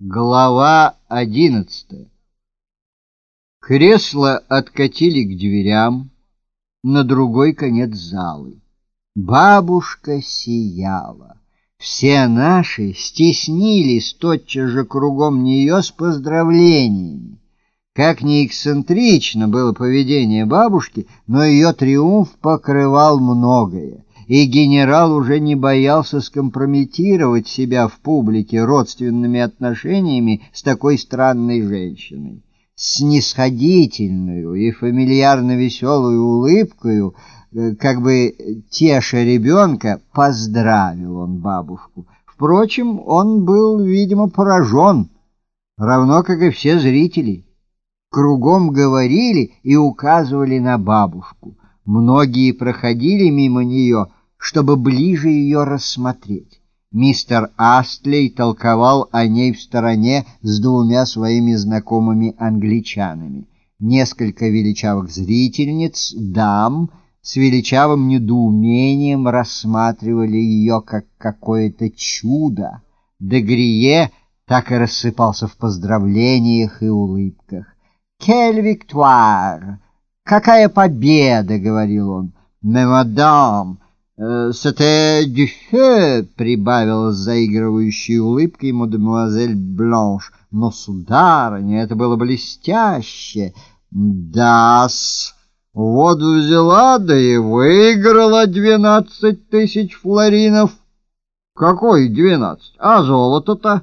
Глава одиннадцатая Кресло откатили к дверям на другой конец залы. Бабушка сияла. Все наши стеснились тотчас же кругом нее с поздравлениями. Как ни эксцентрично было поведение бабушки, но ее триумф покрывал многое и генерал уже не боялся скомпрометировать себя в публике родственными отношениями с такой странной женщиной. С снисходительную и фамильярно веселую улыбкою, э, как бы теша ребенка, поздравил он бабушку. Впрочем, он был, видимо, поражен, равно как и все зрители. Кругом говорили и указывали на бабушку. Многие проходили мимо нее, чтобы ближе ее рассмотреть. Мистер Астлей толковал о ней в стороне с двумя своими знакомыми англичанами. Несколько величавых зрительниц, дам, с величавым недоумением рассматривали ее как какое-то чудо. Дегрие так и рассыпался в поздравлениях и улыбках. «Кель виктуар! «Какая победа!» — говорил он. «Mais, c'était du feu!» — прибавила с заигрывающей улыбкой мадемуазель Бланш. «Но, сударыня, это было блестяще!» «Да-с!» Вот взяла, да и выиграла двенадцать тысяч флоринов. Какой двенадцать? А золото-то?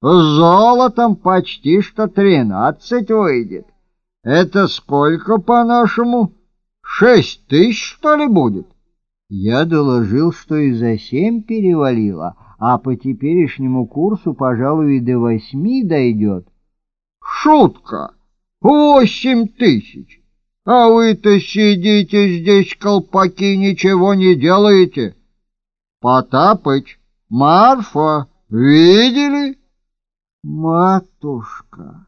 Золотом почти что тринадцать выйдет. Это сколько, по-нашему? Шесть тысяч, что ли, будет? Я доложил, что и за семь перевалило, а по теперешнему курсу, пожалуй, и до восьми дойдет. Шутка! Восемь тысяч! А вы-то сидите здесь, колпаки, ничего не делаете. Потапыч, Марфа, видели? Матушка,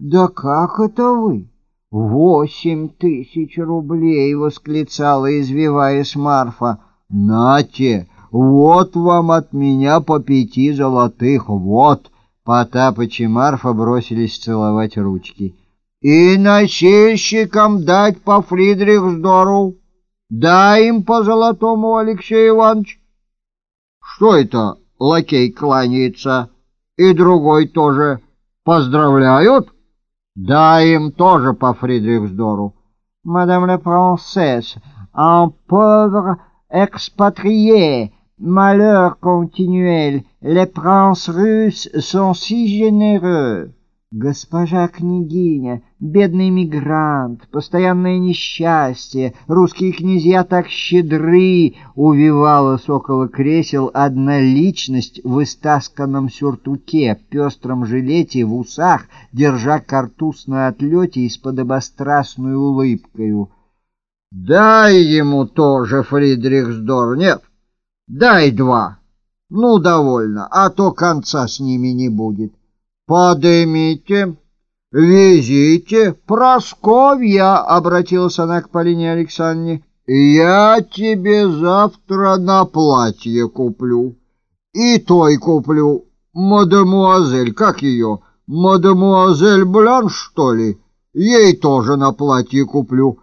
да как это вы? «Восемь тысяч рублей!» — восклицала, извиваясь Марфа. «Нате, вот вам от меня по пяти золотых, вот!» Потапыч и Марфа бросились целовать ручки. «И носильщикам дать по Фридрихсдору! Дай им по золотому, Алексей Иванович!» «Что это лакей кланяется? И другой тоже поздравляют?» Да, им тоже по Фридрихсдору. Мадам ла принцессе, un pauvre expatrié, malheur continuel, les princes russes sont si généreux. Госпожа княгиня, бедный мигрант, постоянное несчастье, русские князья так щедры, увивалась около кресел одна личность в истасканном сюртуке, пестром жилете, в усах, держа картуз на отлете и с подобострастной улыбкою. «Дай ему тоже, Фридрихсдор, нет, дай два, ну, довольно, а то конца с ними не будет». «Подымите, везите, Просковья!» — обратилась она к Полине Александровне. «Я тебе завтра на платье куплю. И той куплю. Мадемуазель, как ее? Мадемуазель Бланш, что ли? Ей тоже на платье куплю.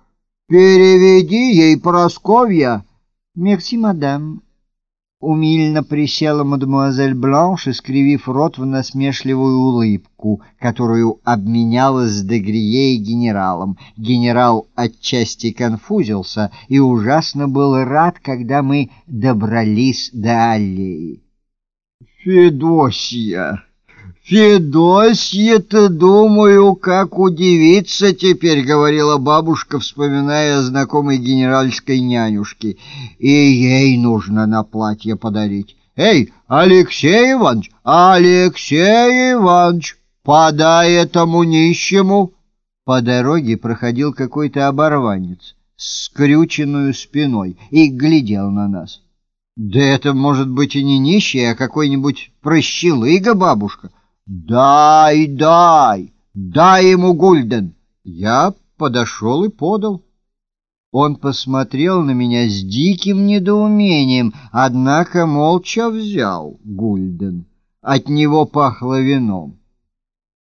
Переведи ей, Просковья». «Мерси, мадам». Умильно присела мадемуазель Бланш, искривив рот в насмешливую улыбку, которую обменялась с Дегрие и генералом. Генерал отчасти конфузился и ужасно был рад, когда мы добрались до аллеи. «Федосья!» «Федосье-то, думаю, как удивиться теперь», — говорила бабушка, вспоминая о знакомой генеральской нянюшке. «И ей нужно на платье подарить. Эй, Алексей Иванович, Алексей Иванович, подай этому нищему!» По дороге проходил какой-то оборванец с скрюченную спиной и глядел на нас. «Да это, может быть, и не нищий, а какой-нибудь прощелыга бабушка». «Дай, дай, дай ему гульден!» Я подошел и подал. Он посмотрел на меня с диким недоумением, однако молча взял гульден. от него пахло вином.